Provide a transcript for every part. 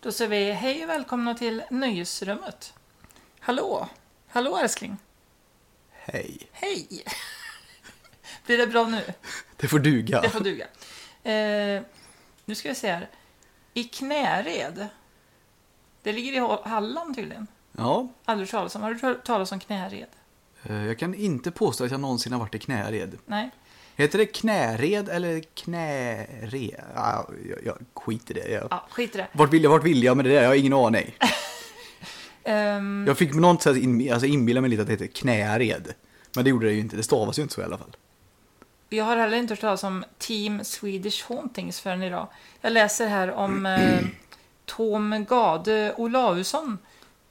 Då säger vi hej och välkomna till Nöjesrummet. Hallå! Hallå älskling! Hej. Hej! Blir det bra nu? Det får duga. Det får duga. Eh, nu ska vi se här. I Knäred. Det ligger i Halland tydligen. Ja, Aldrig talas om. Har du hört talas om Knäred? Eh, jag kan inte påstå att jag någonsin har varit i Knäred. Nej. Heter det Knäred eller Knäred? Ja, jag, jag skit i det. Jag, Ja, skit i det. vart, vill jag, vart vill jag med det där? Jag har ingen aning. Ehm, Jag fick på något sätt in, alltså inbilla mig lite att det heter Knäred. Men det gjorde det ju inte. Det stavas ju inte så i alla fall. Jag har heller inte hört talas om Team Swedish Hauntings förrän idag. Jag läser här om eh, Tom Gade Olausson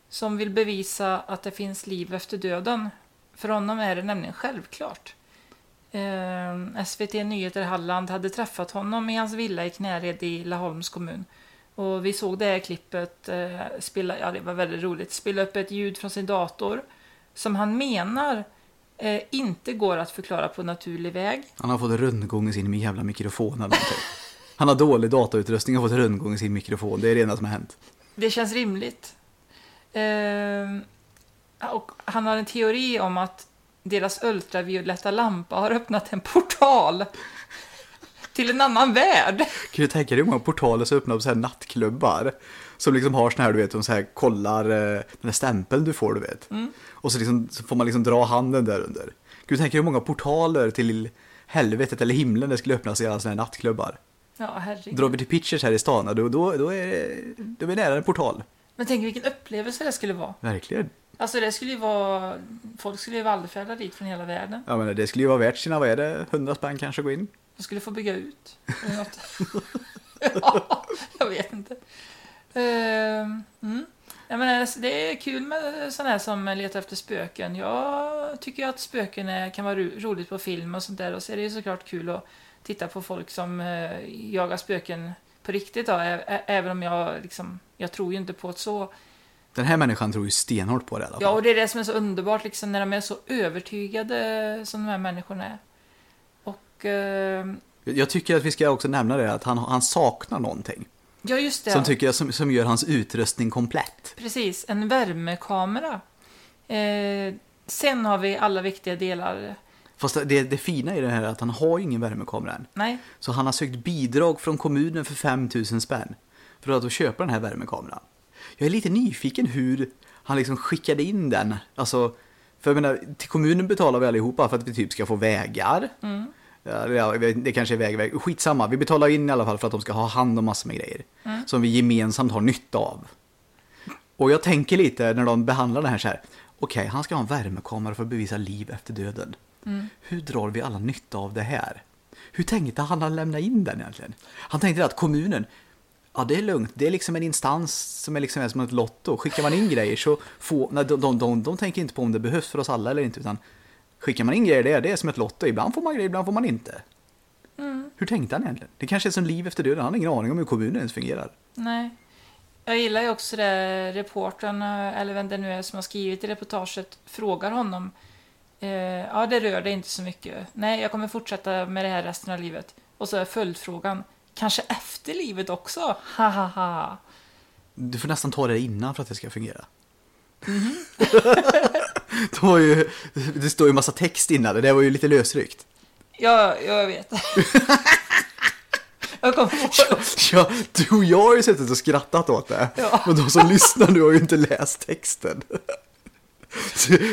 som vill bevisa att det finns liv efter döden. För honom är det nämligen självklart. Eh, SVT Nyheter Halland hade träffat honom i hans villa i Knäred i Laholms kommun. Och vi såg det här klippet, eh, spela, ja det var väldigt roligt, spela upp ett ljud från sin dator som han menar eh, inte går att förklara på naturlig väg. Han har fått rundgång i sin jävla mikrofon eller någonting. Han har dålig datautrustning och fått rundgång i sin mikrofon. Det är det enda som har hänt. Det känns rimligt. Ehm, och han har en teori om att deras ultravioletta lampa har öppnat en portal till en annan värld. Kan du tänka dig hur många portaler som öppnar på så här nattklubbar? Som liksom har såna här, du vet, de så här kollar eh, den här stämpeln du får, du vet. Och så, liksom, så får man liksom dra handen där under. Kan du tänka dig hur många portaler till helvetet eller himlen det skulle öppnas i alla såna här nattklubbar? Ja, herregud. Drar vi till Pitchers här i stan, då, då, då, är, det, då är vi nära en portal. Men tänk vilken upplevelse det skulle vara. Verkligen. Alltså det skulle ju vara... Folk skulle ju vallfärda dit från hela världen. Jag menar, det skulle ju vara värt sina, vad är det, 100 spänn kanske att gå in. De skulle få bygga ut. Eller något. ja, jag vet inte. Ehm, mm. Jag menar, alltså, det är kul med sådana här som letar efter spöken. Jag tycker att spöken är, kan vara ro, roligt på film och sånt där. Och så är det ju såklart kul att titta på folk som eh, jagar spöken på riktigt. Då. Även om jag liksom, jag tror ju inte på ett så. Den här människan tror ju stenhårt på det i alla fall. Ja, och det är det som är så underbart liksom, när de är så övertygade som de här människorna är. Och ehm, Jag tycker att vi ska också nämna det, att han, han saknar någonting. ja, just det. Som, tycker jag, som, som gör hans utrustning komplett. Precis, en värmekamera. Eh, sen har vi alla viktiga delar. Fast det, det fina i det här är att han har ju ingen värmekamera än. Nej, Så han har sökt bidrag från kommunen för 5000 spänn. För att då köpa den här värmekameran. Jag är lite nyfiken hur han liksom skickade in den. Alltså, för jag menar, till kommunen betalar vi allihopa för att vi typ ska få vägar. Ja, ja, det kanske är väg, väg. Skitsamma, vi betalar in i alla fall för att de ska ha hand om massor med grejer. Som vi gemensamt har nytta av. Och jag tänker lite när de behandlar det här så här. Okej, han ska ha en värmekamera för att bevisa liv efter döden. Hur drar vi alla nytta av det här? Hur tänkte han att lämna in den egentligen? Han tänkte att kommunen, ja det är lugnt, det är liksom en instans som är liksom är som ett lotto. Skickar man in grejer så får, nej, de, de, de, de tänker inte på om det behövs för oss alla eller inte, utan skickar man in grejer där, det är som ett lotto. Ibland får man grejer, ibland får man inte. Hur tänkte han egentligen? Det kanske är som liv efter döden, han har ingen aning om hur kommunen ens fungerar. nej. Jag gillar ju också det reportern, eller vem det nu är som har skrivit i reportaget, frågar honom. Eh, ja, det rör dig inte så mycket. Nej, jag kommer fortsätta med det här resten av livet. Och så är följdfrågan, kanske efter livet också? Ha, ha, ha. Du får nästan ta det innan för att det ska fungera. De var ju, det står ju massa text innan, det där var ju lite lösryckt. Ja, jag vet. jag kommer på Ja, du och jag har ju suttit och skrattat åt det. Ja. Men de som lyssnar nu har ju inte läst texten.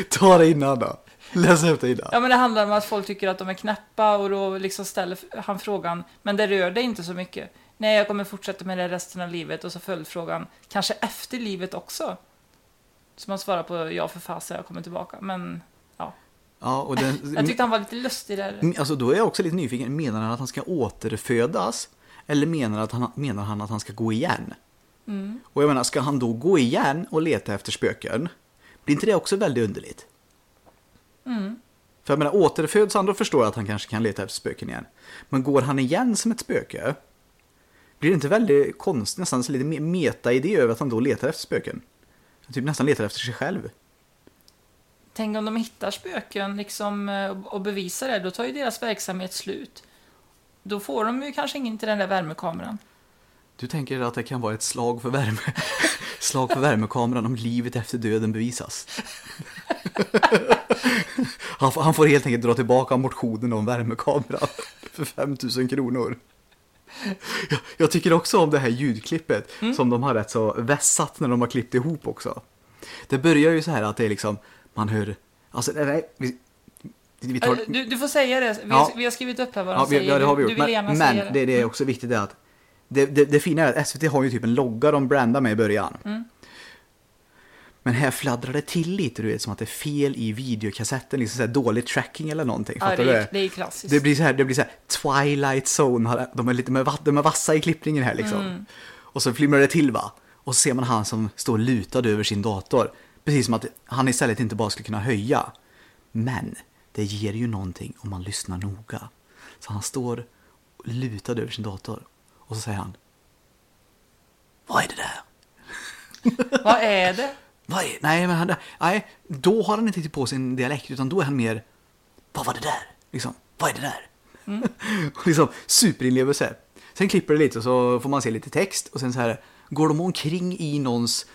Ta det innan då. Läs upp det innan. Ja, men det handlar om att folk tycker att de är knäppa och då liksom ställer han frågan, men det rör dig inte så mycket. Nej, jag kommer fortsätta med det resten av livet och så följdfrågan, kanske efter livet också. Så man svarar på ja för fasen, jag kommer tillbaka. Men ja, Ja, och den, jag tyckte han var lite lustig där. alltså då är jag också lite nyfiken. Menar han att han ska återfödas? Eller menar, att han, menar han att han ska gå igen? Och jag menar, ska han då gå igen och leta efter spöken? Blir inte det också väldigt underligt? För jag menar, återföds han då förstår jag att han kanske kan leta efter spöken igen. Men går han igen som ett spöke? Blir det inte väldigt konstigt, nästan lite me- meta-idé över att han då letar efter spöken? Han typ nästan letar efter sig själv. tänk om de hittar spöken liksom, eh, och bevisar det, då tar ju deras verksamhet slut. Då får de ju kanske ingen till den där värmekameran. Du tänker att det kan vara ett slag för värme. slag för värmekameran om livet efter döden bevisas. han, får, han får helt enkelt dra tillbaka motionen om värmekameran för 5000 kronor. Jag, jag tycker också om det här ljudklippet som de har rätt så vässat när de har klippt ihop också. Det börjar ju så här att det är liksom, man hör, alltså nej, vi, vi tar, Eh, Du, du får säga det, vi, Ja. vi har skrivit upp här vad de Ja, säger. ja, det har vi gjort. Men, men det. det, det är också viktigt är att det, det, det fina är att SVT har ju typ en logga de brandar med i början. Mm. Men här fladdrar det till lite, du vet, som att det är fel i videokassetten, liksom så här dålig tracking eller någonting. Ja, det, är, det är klassiskt. Det blir så här, det blir så här Twilight Zone, de är lite med, de är vassa i klippningen här liksom. Mm. Och så flimrar det till va. Och så ser man han som står lutad över sin dator. Precis som att han istället inte bara skulle kunna höja. Men det ger ju någonting om man lyssnar noga. Så han står lutad över sin dator. Och så säger han. Vad är det där? Vad är det? Vad är, nej, men han, nej, då har han inte tagit på sig en dialekt, utan då är han mer, vad var det där? Liksom, vad är det där? liksom, superinlevelse. Sen klipper det lite och så får man se lite text och sen så här, går de omkring i någons,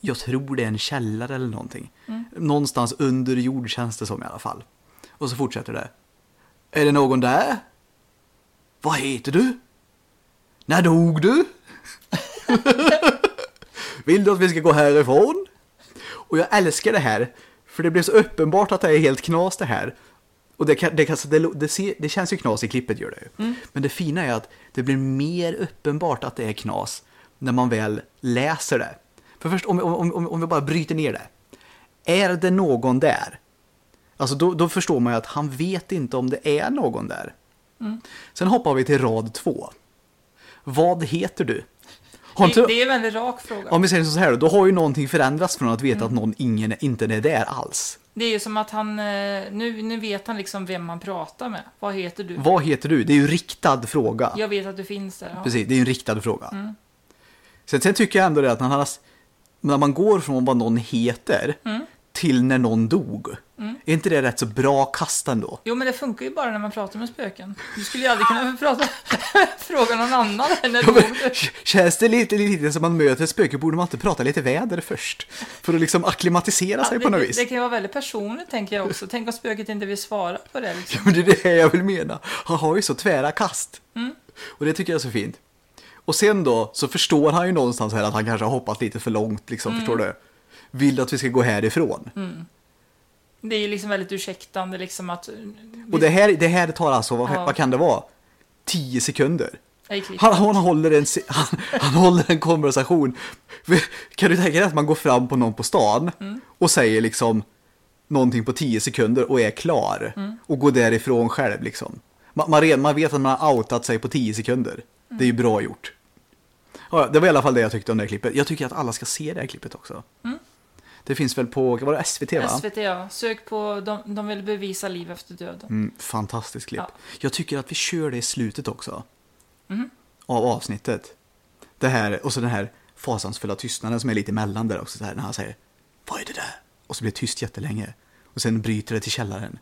jag tror det är en källare eller någonting. Någonstans under jord känns det som i alla fall. Och så fortsätter det. Är det någon där? Vad heter du? När dog du? Vill du att vi ska gå härifrån? Och jag älskar det här, för det blir så uppenbart att det är helt knas det här. Och det, kan, det, kan, det, det, ser, det känns ju knas i klippet gör det ju. Men det fina är att det blir mer uppenbart att det är knas när man väl läser det. För först, om, om, om, om vi bara bryter ner det. Är det någon där? Alltså då, då förstår man ju att han vet inte om det är någon där. Sen hoppar vi till rad två. Vad heter du? Inte, Det, det är en väldigt rak fråga. om vi säger så här då, då har ju någonting förändrats från att veta att någon ingen, inte är där alls. Det är ju som att han, eh, nu, nu vet han liksom vem han pratar med. Vad heter du? Vad heter du? Det är ju en riktad fråga. Jag vet att du finns där. Ja. Precis, det är ju en riktad fråga. Sen, sen tycker jag ändå det att när, han när man går från vad någon heter till när någon dog. Är inte det rätt så bra kast ändå? Jo, men det funkar ju bara när man pratar med spöken. Du skulle ju aldrig kunna prata, fråga någon annan när Ja, du Känns det lite, lite som man möter ett spöke borde man inte prata lite väder först? För att liksom akklimatisera sig det, på något det, vis. det kan ju vara väldigt personligt, tänker jag också. Tänk om spöket inte vill svara på det. Liksom. Men det är det jag vill mena. Han har ju så tvära kast. Och det tycker jag är så fint. Och sen då så förstår han ju någonstans här att han kanske har hoppat lite för långt, liksom, förstår du? Vill att vi ska gå härifrån. Det är ju liksom väldigt ursäktande, liksom att... Och det här, det här tar alltså, vad, Ja. vad kan det vara? 10 sekunder. Han, han, håller en, han, han håller en konversation. Kan du tänka dig att man går fram på någon på stan och säger liksom någonting på 10 sekunder och är klar. Och går därifrån själv liksom. Man, man, man vet att man har outat sig på 10 sekunder. Det är ju bra gjort. Ja, det var i alla fall det jag tyckte om det här klippet. Jag tycker att alla ska se det här klippet också. Det finns väl på, var det SVT va? SVT, ja. Sök på de, de vill bevisa liv efter döden. Mm, fantastiskt klipp. Ja. Jag tycker att vi kör det i slutet också. Mhm. Av avsnittet. Det här, och så den här fasansfulla tystnaden som är lite emellan där också. Så här, när han säger Vad är det där? Och så blir det tyst jättelänge. Och sen bryter det till källaren.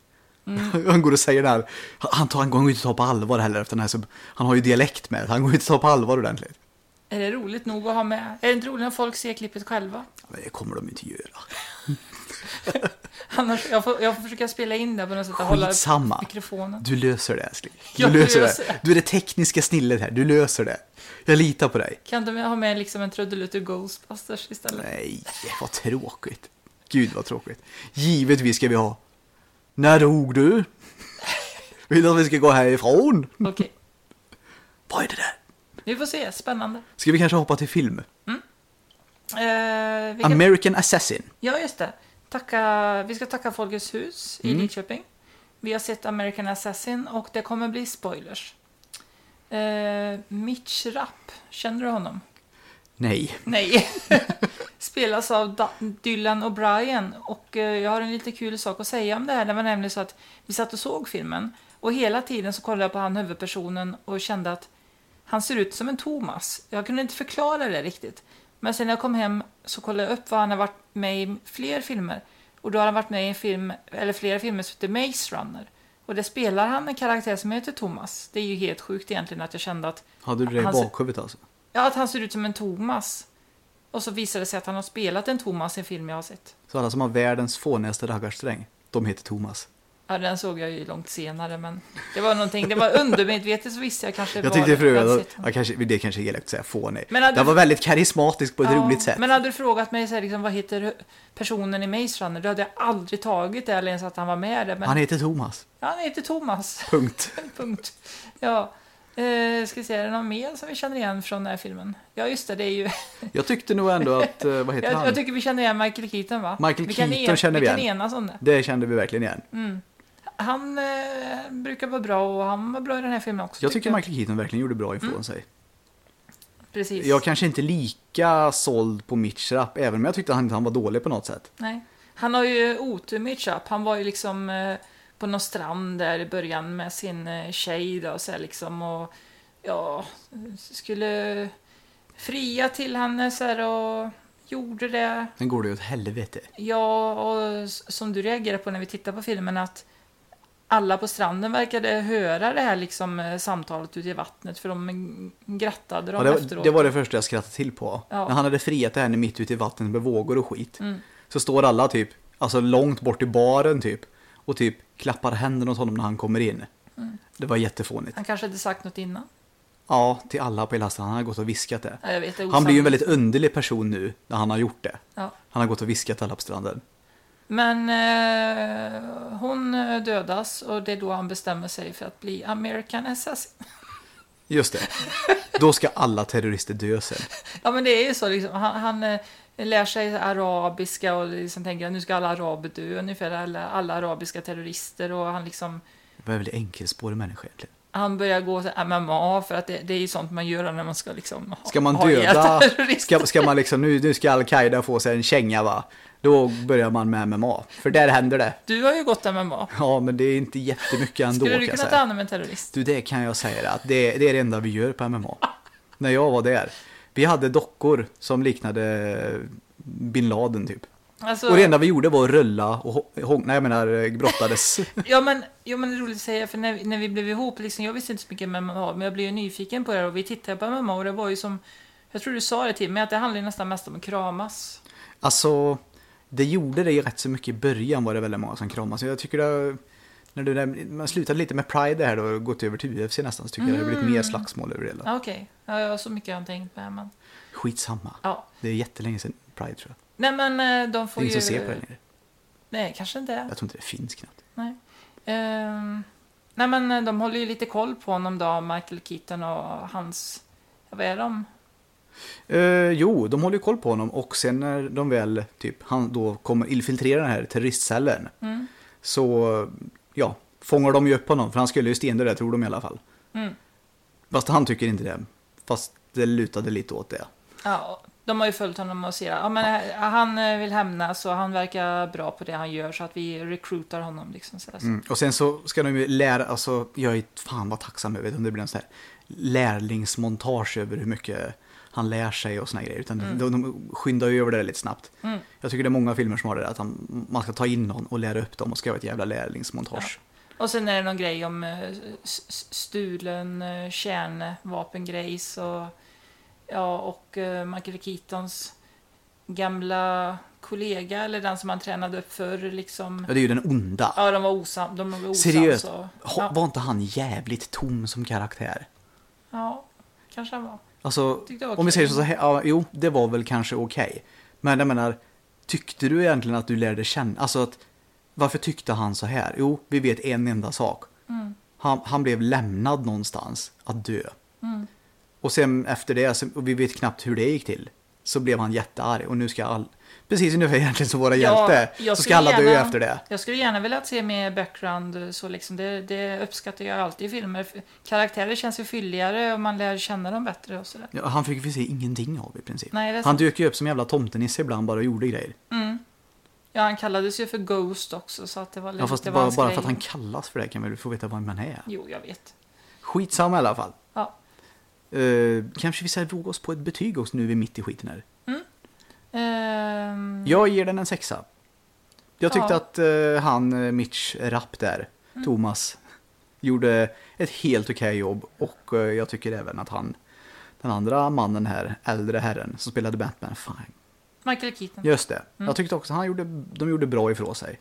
Mm. han går och säger det här. Han, tar, han går inte att ta på allvar heller efter den här. Så, han har ju dialekt med. Han går inte att ta på allvar ordentligt. Är det roligt nog att ha med? Är det inte roligt när folk ser klippet själva? Men det kommer de inte göra. Annars, jag, får, jag får försöka spela in det på något sätt Skitsamma. mikrofonen. Du löser det älskling. Du Jag löser löser det. det. Du är det tekniska snillet här. Du löser det. Jag litar på dig. Kan du ha med liksom en trudelutt ur Ghostbusters istället? Nej, vad tråkigt. Gud vad tråkigt. Givetvis ska vi ha. När dog du? Vill du att vi ska gå härifrån? Okej, Vad är det där? Vi får se. Spännande. Ska vi kanske hoppa till film? Eh, vilken... American Assassin. Ja, just det. Tacka, vi ska tacka Folkets hus i Mm. Lidköping. Vi har sett American Assassin och det kommer bli spoilers. Eh, Mitch Rapp, känner du honom? Nej. Nej. Spelas av Da- Dylan O'Brien. Och eh, jag har en lite kul sak att säga om det här. Det var nämligen så att vi satt och såg filmen. Och hela tiden så kollade jag på han huvudpersonen och kände att han ser ut som en Thomas. Jag kunde inte förklara det riktigt. Men sen när jag kom hem så kollade jag upp vad han har varit med i fler filmer. Och då har han varit med i en film, eller flera filmer som heter Maze Runner. Och där spelar han en karaktär som heter Thomas. Det är ju helt sjukt egentligen att jag kände att, Hade du det i bakhuvudet alltså? ja, att han ser ut som en Thomas. Och så visade det sig att han har spelat en Thomas i en film jag har sett. Så alla som har världens fånigaste raggarsträng, de heter Thomas. Ja, den såg jag ju långt senare, men det var någonting, det var undermedvetet så visste jag kanske Jag tyckte för övrigt, ja, kanske, det kanske är elakt att säga fånig. Men Den var väldigt karismatisk på ett Ja, roligt sätt. Men hade du frågat mig så här, liksom, vad heter personen i Maze Runner, då hade jag aldrig tagit det eller ens att han var med där. Men Han heter Thomas. ja, han heter Thomas. Punkt. Punkt. Ja. Eh, ska vi se, är det någon mer som vi känner igen från den här filmen? Ja, just det, det är ju... Jag tyckte nog ändå att, eh, vad heter Jag, han? jag tycker vi känner igen Michael Keaton, va? Michael vi Keaton en- känner vi Vi kan igen. enas om det. Det kände vi verkligen igen. Mm. Han eh, brukar vara bra och han var bra i den här filmen också. Jag tycker Michael Keaton verkligen gjorde bra ifrån Mm. sig. Precis. Jag kanske inte lika såld på Mitch Rapp, även om jag tyckte han, han var dålig på något sätt. Nej. Han har ju otur med Chap. Han var ju liksom eh, på någon strand där i början med sin eh, tjej då, så här liksom och ja, skulle fria till henne så här och gjorde det. Sen går det ju åt helvete. Ja, och som du reagerar på när vi tittar på filmen att alla på stranden verkade höra det här liksom eh, samtalet ute i vattnet för de grattade Ja, dem det, efteråt. det var det första jag skrattade till på. Ja. När han hade friat till henne mitt ute i vattnet med vågor och skit. Mm. Så står alla typ, alltså långt bort i baren typ. Och typ klappar händerna åt honom när han kommer in. Mm. Det var jättefånigt. Han kanske hade sagt något innan. Ja, till alla på hela stranden. Han har gått och viskat det. Ja, vet, det Han blir ju en väldigt underlig person nu när han har gjort det. Ja. Han har gått och viskat alla på stranden. Men eh, hon eh, dödas och det är då han bestämmer sig för att bli American Assassin. Just det. Då ska alla terrorister dö sen. Ja men det är ju så liksom. Han, han eh, lär sig arabiska och liksom tänker att nu ska alla araber dö ungefär. Alla, alla arabiska terrorister och han liksom Det var väldigt enkelspårig människa egentligen. Han börjar gå till MMA för att det, det är ju sånt man gör när man ska liksom ha, Ska man döda, ska, ska man liksom, nu, nu ska Al-Qaida få sig en känga va? Då börjar man med MMA. För där händer det. Du har ju gått MMA. Ja, men det är inte jättemycket ändå Skulle du kunna ta hand om en terrorist? Du, det kan jag säga att det, det är det enda vi gör på MMA. När jag var där. Vi hade dockor som liknade bin Laden typ. Alltså, Och det enda vi gjorde var att rulla och nej jag menar eh, brottades. Ja men, ja, men det är roligt att säga, för när, när vi blev ihop, liksom, jag visste inte så mycket om MMA, men jag blev ju nyfiken på det och vi tittade på MMA och det var ju som, jag tror du sa det till mig, att det handlar nästan mest om att kramas. Alltså, det gjorde det ju rätt så mycket i början var det väldigt många som kramade. Så jag tycker det, när du, när man slutade lite med Pride här då och gått över till UFC nästan så tycker jag det har blivit mer slagsmål över det hela. Ja, Okej, ja, jag har så mycket jag har tänkt med, men Skitsamma. ja. Det är jättelänge sedan Pride tror jag. Nej men eh, de Det är får ingen ju... som ser på det längre. Nej, kanske inte. Jag tror inte det finns knappt. Nej. Ehm, nej men eh, de håller ju lite koll på honom då, Michael Keaton och hans, vad är de? Eh, jo, de håller ju koll på honom och sen när de väl typ, han då kommer infiltrera den här terroristcellen Mm. så ja, fångar de ju upp honom för han skulle ju stendö där tror de i alla fall. Mm. Fast han tycker inte det. Fast det lutade lite åt det. Ja, de har ju följt honom och ser ja, men eh, han eh, vill hämnas och han verkar bra på det han gör så att vi recruitar honom. Liksom, så Mm. Och sen så ska de ju lära, alltså jag är fan vad tacksam över om det blir en sån här lärlingsmontage över hur mycket han lär sig och såna grejer. Utan de, de skyndar ju över det lite snabbt. Mm. Jag tycker det är många filmer som har det där, att han, man ska ta in någon och lära upp dem och ska göra ett jävla lärlingsmontage. Och sen är det någon grej om eh, stulen kärnvapengrejs och ja, och eh, Michael Keatons gamla kollega eller den som han tränade upp förr liksom. Ja, det är ju den onda. Ja, de var osam. De var osams Seriöst? Ja, Var inte han jävligt tom som karaktär? ja, kanske han var. Alltså, var om vi säger så här, ja, jo, det var väl kanske okej. Men jag menar, tyckte du egentligen att du lärde känna, alltså att, varför tyckte han så här? Jo, vi vet en enda sak. Mm. Han, han blev lämnad någonstans att dö. Mm. Och sen efter det, så- och vi vet knappt hur det gick till, så blev han jättearg och nu ska all, precis ungefär egentligen som våra Ja, hjälte, så ska alla dö gärna- efter det. Jag skulle gärna vilja se mer background, så liksom det, det uppskattar jag alltid i filmer. Karaktärer känns ju fylligare och man lär känna dem bättre och sådär. Ja, han fick vi se ingenting av i princip. Nej, Han dök ju upp som jävla tomtenisse ibland bara och gjorde grejer. Mm. Ja, han kallades ju för Ghost också, så att det var lite Ja, fast bara, bara för att han kallas för det kan väl få veta vad man är. Jo, jag vet. Skitsamma i alla fall. Ja. Uh, kanske vi ska våga oss på ett betyg också nu är vi mitt i skiten här. Ehm, Jag ger den en sexa. Jag tyckte Ja. att eh, han, eh, Mitch Rapp där, Mm. Thomas, gjorde ett helt okej jobb. Och eh, jag tycker även att han, den andra mannen här, äldre herren som spelade Batman, fan, Michael Keaton. just det. Mm. Jag tyckte också han gjorde, de gjorde bra ifrån sig.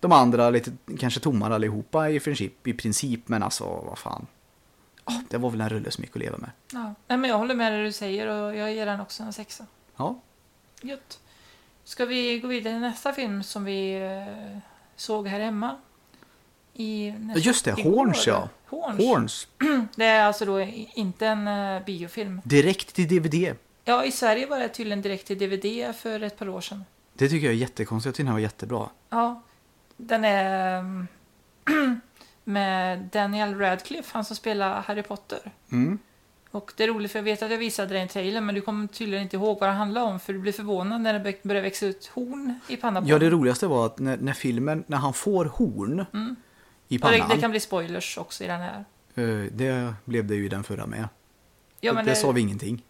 De andra lite, kanske tommar allihopa i princip, i princip men alltså vad fan. Ja, det var väl en rulle som gick att leva med. Ja. Nej, men jag håller med det du säger och jag ger den också en sexa. Ja, Gött. Ska vi gå vidare till nästa film som vi eh, såg här hemma? I, nästa- just det, igår. Horns ja. Horns. Horns. Det är alltså då inte en uh, biofilm. Direkt till DVD. Ja, i Sverige var det tydligen direkt till DVD för ett par år sedan. Det tycker jag är jättekonstigt. Jag tycker den här var jättebra. Ja, den är mm, med Daniel Radcliffe, han som spelar Harry Potter. Mm. Och det är roligt för jag vet att jag visade dig en trailer men du kommer tydligen inte ihåg vad det handlar om för du blir förvånad när det börjar växa ut horn i pannan Ja, det roligaste var att när, när filmen, när han får horn Mm. i Ja, det, pannan. det kan bli spoilers också i den här. eh, det blev det ju i den förra med. Ja, men det det, sa vi ingenting.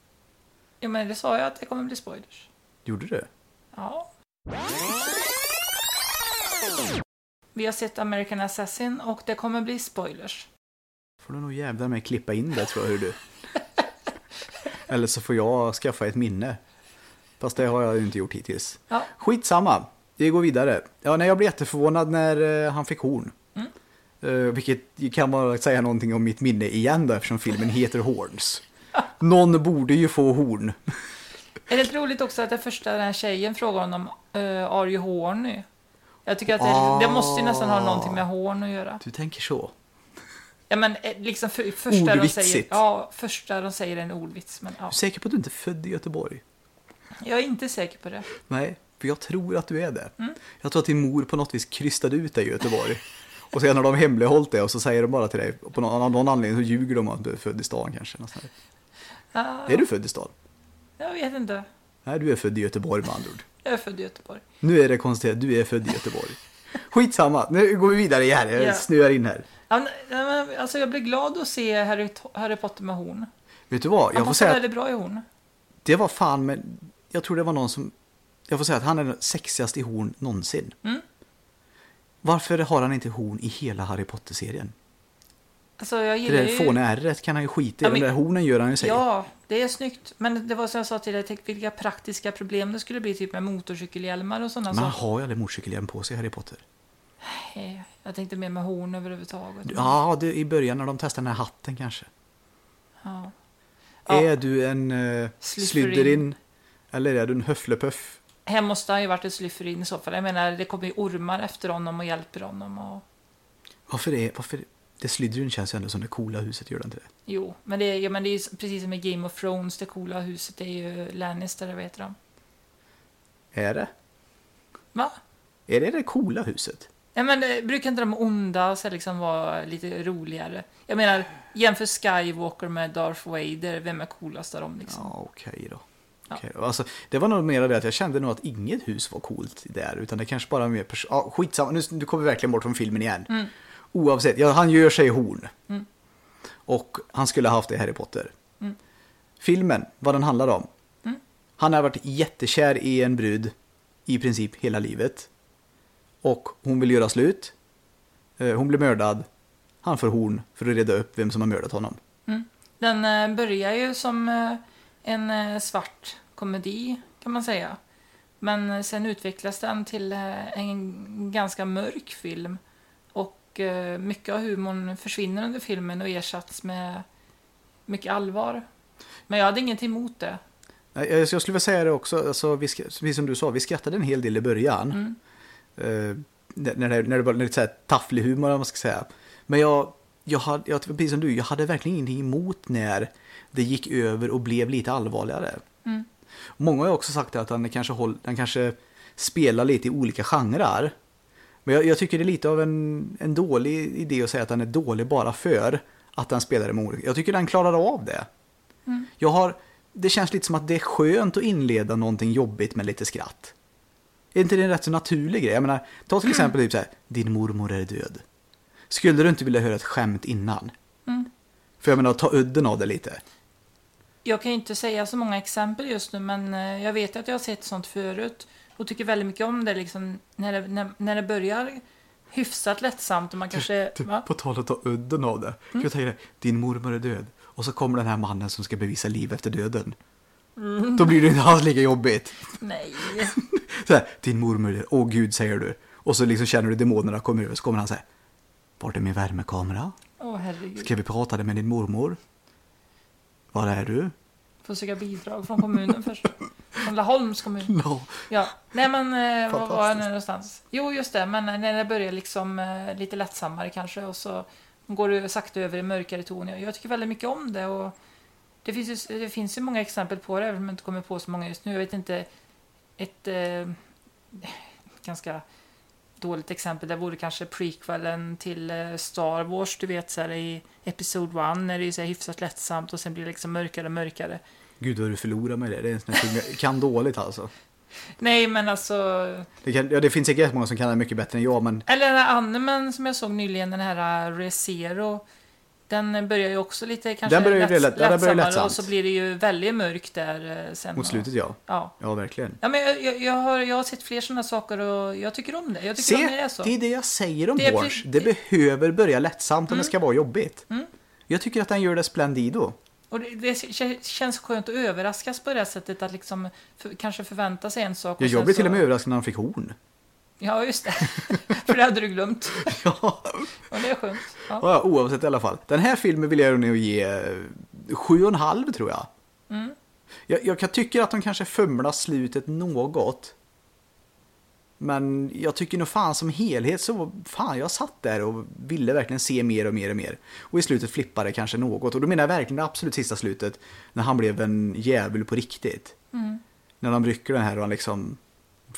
ja, men det sa jag att det kommer bli spoilers. Gjorde det? Ja. Vi har sett American Assassin och det kommer bli spoilers. Får du nog jävla mig klippa in det tror jag, hur du. Eller så får jag skaffa ett minne. Fast det har jag ju inte gjort hittills. Ja. Skitsamma, vi går vidare. Ja, nej, jag blev jätteförvånad när eh, han fick horn. Mm. Eh, vilket kan bara säga någonting om mitt minne igen då, eftersom filmen heter Horns. Någon borde ju få horn. Är det inte roligt också att det första den här tjejen frågar honom uh, Are you horny? Jag tycker att det, Ah. det måste ju nästan ha någonting med horn att göra. Du tänker så? Ja men eh, liksom för, första de säger, ja, första de säger är en ordvits. Men ja, Är du säker på att du inte är född i Göteborg? jag är inte säker på det. Nej, för jag tror att du är det. Mm. Jag tror att din mor på något vis krystade ut dig i Göteborg. Och sen har de hemlighållit det och så säger de bara till dig, och på någon, någon anledning så ljuger de att du är född i stan kanske. Ah, Är du född i stan? Jag vet inte. Nej, du är född i Göteborg med andra ord. Jag är född i Göteborg. Nu är det konstaterat, du är född i Göteborg. Skitsamma, nu går vi vidare igen. Jag Ja. snöar in här. Alltså jag blir glad att se Harry, Harry Potter med horn. Vet du vad? Han Jag får passar säga att väldigt bra i horn. det var fan men Jag tror det var någon som... Jag får säga att han är den sexigaste i horn någonsin. Mm. Varför har han inte horn i hela Harry Potter-serien? Alltså jag Det gillar där ju... fåniga ärret kan han ju skita i. Ja, men- där hornen gör han ju sig. Ja, det är snyggt. Men det var som jag sa till dig, tänk vilka praktiska problem det skulle bli typ med motorcykelhjälmar och sådana saker. har ju aldrig motorcykelhjälm på sig, Harry Potter. Eh, Jag tänkte mer med horn överhuvudtaget. Ja, det, i början när de testar den här hatten kanske. Ja. Ja. Är du en uh, Slytherin. Eller är du en Hufflepuff? Här måste han ju varit ett Slytherin i så fall. Jag menar, det kommer ju ormar efter honom och hjälper honom. Och... Varför är... Varför, det Slytherin känns ju ändå som det coola huset, gör det inte det? Jo, men det, är, ja, men det är precis som i Game of Thrones, det coola huset är ju Lannister, vad heter de? Är det? Va? Är det det coola huset? Ja, men det, brukar inte de onda så liksom vara lite roligare? Jag menar, jämför Skywalker med Darth Vader, vem är coolast av dem liksom? Ja, okej då. Ja. Okej då. Alltså, det var nog mer det att jag kände nog att inget hus var coolt där, utan det kanske bara mer... Pers- ja, skitsamma, nu, nu kommer vi verkligen bort från filmen igen. Mm. Oavsett, ja, han gör sig horn. Mm. Och han skulle ha haft det i Harry Potter. Mm. Filmen, vad den handlar om. Mm. Han har varit jättekär i en brud i princip hela livet. Och hon vill göra slut. Eh, Hon blir mördad. Han får horn för att reda upp vem som har mördat honom. Den eh, börjar ju som eh, en svart komedi, kan man säga. Men sen utvecklas den till en ganska mörk film. Och eh, mycket av humorn försvinner under filmen och ersatts med mycket allvar. Men jag hade ingenting emot det. Jag skulle vilja säga det också, alltså, vi, precis som du sa, vi skrattade en hel del i början. Mm. Eh, när, när, det, när det var lite så här tafflig humor, om man ska säga. Men jag, jag hade, jag, precis som du, jag hade verkligen ingenting emot när det gick över och blev lite allvarligare. Mm. Många har också sagt att han kanske, håll, han kanske spelar lite i olika genrer. Men jag, jag tycker det är lite av en, en dålig idé att säga att han är dålig bara för att han spelar i många olika. Jag tycker den klarar av det. Mm. Jag har, det känns lite som att det är skönt att inleda någonting jobbigt med lite skratt. Är inte det en rätt så naturlig grej? Jag menar, ta till exempel typ så här, din mormor är död. Skulle du inte vilja höra ett skämt innan? Mm. För jag menar, ta udden av det lite. Jag kan ju inte säga så många exempel just nu, men eh, jag vet att jag har sett sånt förut. Och tycker väldigt mycket om det liksom när det, när, när det börjar hyfsat lättsamt och man kanske... Du? Mm. på tal om att ta udden av det. Jag tänker, din mormor är död. Och så kommer den här mannen som ska bevisa liv efter döden. Mm. Då blir det inte alls lika jobbigt. Nej. Så här, din mormor är död. Åh gud, säger du. Och så liksom känner du demonerna kommer över. Så kommer han säga. Var är min värmekamera? Åh herregud. Ska vi prata med din mormor? Var är du? Får söka bidrag från kommunen först. Från Laholms kommun. No. Ja, nej men eh, vad var jag nu någonstans? Jo, just det, men när det börjar liksom eh, lite lättsammare kanske och så går det sakta över i mörkare ton. Jag, jag tycker väldigt mycket om det och det finns ju, det finns ju många exempel på det, även om jag inte kommer på så många just nu. Jag vet inte, ett eh, ganska dåligt exempel, det vore kanske prequelen till eh, Star Wars, du vet så här i Episod 1 när det är så här hyfsat lättsamt och sen blir det liksom mörkare och mörkare. Gud vad du förlorar med det. Det är en sån här kan dåligt alltså. Nej, men alltså Det, kan, ja, det finns säkert många som kan det mycket bättre än jag, men Eller den här animen som jag såg nyligen, den här uh, ReZero. Den börjar ju också lite kanske Den börjar ju lätt, lätt- börjar lättsammare lättsamt. och så blir det ju väldigt mörkt där eh, sen. mot slutet ja. Ja. Ja, verkligen. Ja, men jag, jag, jag, har, jag har sett fler sådana saker och jag tycker om det. Jag tycker om Se, när det är så. det är det jag säger om Det pre- Det behöver börja lättsamt om det ska vara jobbigt. Mm. Jag tycker att den gör det splendido. Och det, det känns skönt att överraskas på det sättet att liksom för, kanske förvänta sig en sak. och Ja, jag blev till och med överraskad när han fick horn. Ja, just det. för det hade du glömt. Ja, Och det är skönt. Ja. ja, oavsett i alla fall. Den här filmen vill jag nog ge eh, sju och en halv tror jag. Mm. Jag, jag kan tycka att de kanske fumlar slutet något. Men jag tycker nog fan som helhet så, fan jag satt där och ville verkligen se mer och mer och mer. Och i slutet flippade kanske något. Och då menar jag verkligen det absolut sista slutet. När han blev en djävul på riktigt. Mm. När de rycker den här och han liksom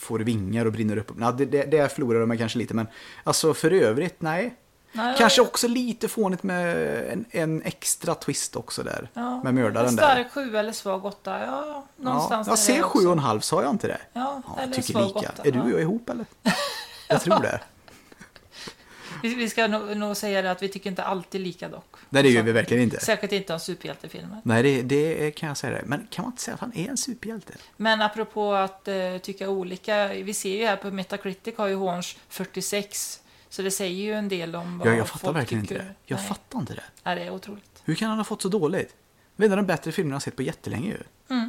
får vingar och brinner upp. Ja, det, det, det förlorar de kanske lite men alltså för övrigt, nej. Nej, Kanske också lite fånigt med en, en extra twist också där. ja, Med mördaren en där. stark sju eller svag åtta. Ja, Ja, någonstans jag där är ser det sju också. och en halv, sa jag inte det? Ja, Ja, eller jag tycker svag lika. åtta. Är du ja. och jag ihop eller? Jag tror det. Vi, vi ska nog, nog säga det att vi tycker inte alltid lika dock. Nej, det gör Så- vi verkligen inte. Säkert inte om superhjältefilmer. Nej, det, det kan jag säga det. Men kan man inte säga att han är en superhjälte? Men apropå att eh, tycka olika. Vi ser ju här på Metacritic har ju Horns 46. Så det säger ju en del om vad Ja, jag fattar folk verkligen tycker. inte det. Jag Nej. fattar inte det. Nej, det är otroligt. Hur kan han ha fått så dåligt? Det är en av de bättre filmerna jag har sett på jättelänge ju. Mm.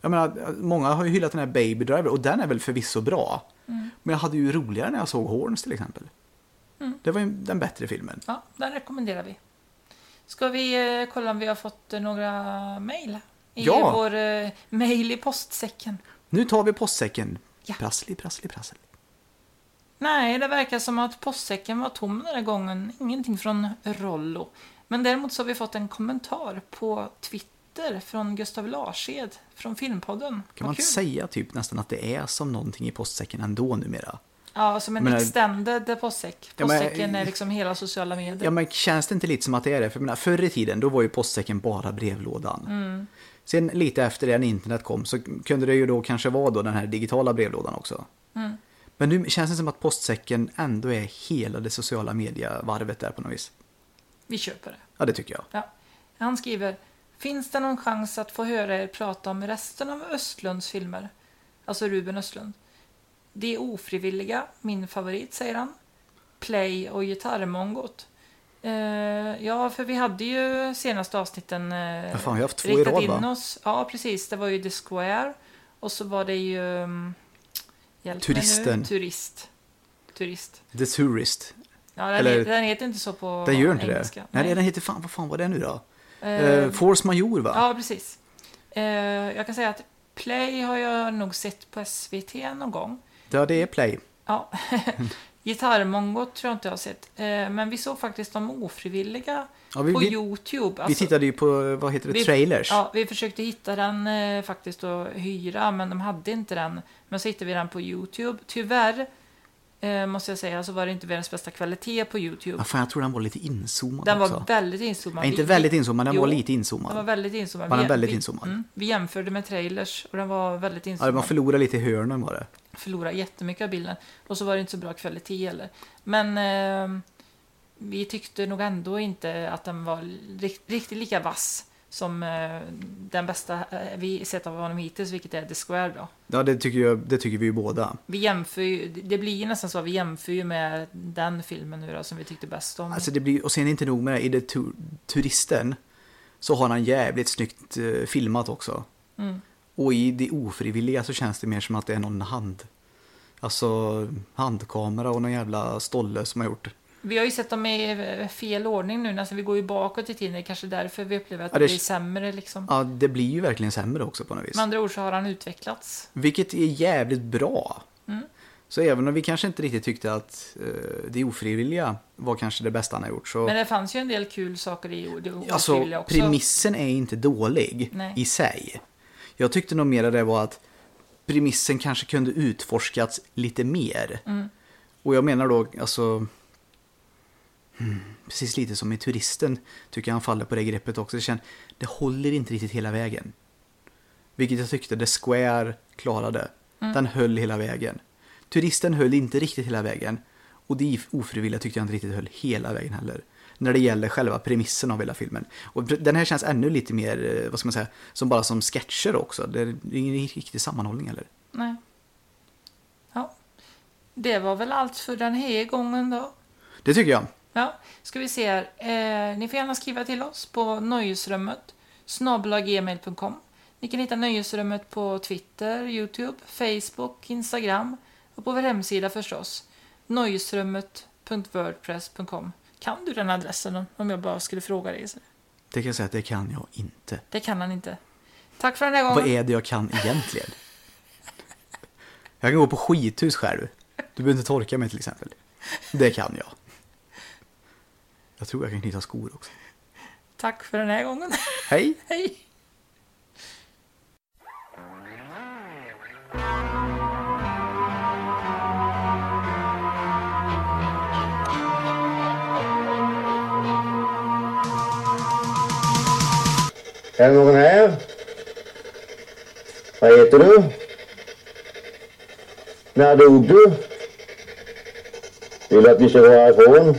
Jag menar, många har ju hyllat den här Baby Driver och den är väl förvisso bra. Mm. Men jag hade ju roligare när jag såg Horns till exempel. Mm. Det var den bättre filmen. Ja, den rekommenderar vi. Ska vi eh, kolla om vi har fått eh, några mejl? I Ja. vår eh, mejl i postsäcken. Nu tar vi postsäcken. Ja. Prassli, prassli, prassli. Nej, det verkar som att postsäcken var tom den här gången. Ingenting från Rollo. Men däremot så har vi fått en kommentar på Twitter från Gustav Larsed från Filmpodden. Kan Vad man kul. säga typ nästan att det är som någonting i postsäcken ändå numera? Ja, som en Men- extended postsäck. Ja, men- Postsäcken är liksom hela sociala medier. Ja men känns det inte lite som att det är det? För menar, förr i tiden då var ju postsäcken bara brevlådan. Mm. Sen lite efter det när internet kom så kunde det ju då kanske vara då den här digitala brevlådan också. Mm. Men nu känns det som att postsäcken ändå är hela det sociala medievarvet där på något vis. Vi köper det. Ja det tycker jag. Ja. Han skriver Finns det någon chans att få höra er prata om resten av Östlunds filmer? Alltså Ruben Östlund. De ofrivilliga, min favorit, säger han. Play och Gitarrmongot. Eh, ja, för vi hade ju senaste avsnitten eh, Ja, fan, två riktat rad, in va? oss. Ja, precis. Det var ju The Square. Och så var det ju... Um, Turisten. Nu, turist. Turist. The Tourist. Ja, den, Eller- den heter inte så på Den gör inte engelska. det. Nej, den heter fan, vad fan var det nu då? Eh, Force Major va? Ja, precis. Jag kan säga att Play har jag nog sett på SVT någon gång. Ja, det är Play. Ja. Gitarrmongot tror jag inte jag har sett. Eh, men vi såg faktiskt de ofrivilliga Ja, vi, på vi, Youtube. vi Alltså, tittade ju på, vad heter det, vi- trailers. Ja, vi försökte hitta den eh, faktiskt och hyra, men de hade inte den. Men så hittade vi den på Youtube. Tyvärr, eh, måste jag säga, så var det inte världens bästa kvalitet på Youtube. Ja, fan, jag tror den var lite inzoomad Den också. var väldigt inzoomad. Nej, inte Vi- väldigt inzoomad, den Jo, var lite Den var inzoomad. väldigt inzoomad. Var den Vi- väldigt vi, inzoomad? Mm, vi jämförde med trailers och den var väldigt Ja, inzoomad. man förlorade lite i hörnen var det. Förlorade jättemycket av bilden. Och så var det inte så bra kvalitet heller. Men eh, vi tyckte nog ändå inte att den var rikt, riktigt lika vass som eh, den bästa eh, vi sett av honom hittills, vilket är The Square då. Ja, det tycker, jag, det tycker vi ju båda. Vi jämför ju, det blir ju nästan så att vi jämför ju med den filmen nu då, som vi tyckte bäst om. Alltså det blir, och sen inte nog med det, i det tu, Turisten så har han jävligt snyggt eh, filmat också. Mm. Och i det ofrivilliga så känns det mer som att det är någon hand. Alltså handkamera och någon jävla stolle som har gjort. Vi har ju sett dem i eh, fel ordning nu, alltså vi går ju bakåt i tiden, det är kanske därför vi upplever att Ja, det det- blir sämre liksom. Ja, det blir ju verkligen sämre också på något vis. Med andra ord så har han utvecklats. Vilket är jävligt bra. Mm. Så även om vi kanske inte riktigt tyckte att eh, det ofrivilliga var kanske det bästa han har gjort så... Men det fanns ju en del kul saker i det Alltså, ofrivilliga också. premissen är inte dålig Nej. i sig. Jag tyckte nog mer det var att premissen kanske kunde utforskats lite mer. Mm. Och jag menar då, alltså... Hmm, precis lite som i Turisten tycker jag han faller på det greppet också. Det, känns, det håller inte riktigt hela vägen. Vilket jag tyckte The Square klarade. Mm. Den höll hela vägen. Turisten höll inte riktigt hela vägen. Och det ofrivilliga tyckte jag inte riktigt höll hela vägen heller. När det gäller själva premissen av hela filmen. Och den här känns ännu lite mer, eh, vad ska man säga, som bara som sketcher också. Det är ingen riktig sammanhållning heller. Nej. Ja. Det var väl allt för den här gången då. Det tycker jag. Ja, ska vi se här. Eh, ni får gärna skriva till oss på nöjesrummet snabelaggmail.com. Ni kan hitta Nöjesrummet på Twitter, Youtube, Facebook, Instagram och på vår hemsida förstås. Nöjesrummet.wordpress.com. Kan du den adressen om jag bara skulle fråga dig? Det kan jag säga att det kan jag inte. Det kan han inte. Tack för den här gången. Vad är det jag kan egentligen? Jag kan gå på skithus själv. Du behöver inte torka mig till exempel. Det kan jag. Jag tror jag kan knyta skor också. Tack för den här gången. Hej! Hej! Är det någon här? Vad heter du? När dog du? Vill du att vi ska gå härifrån?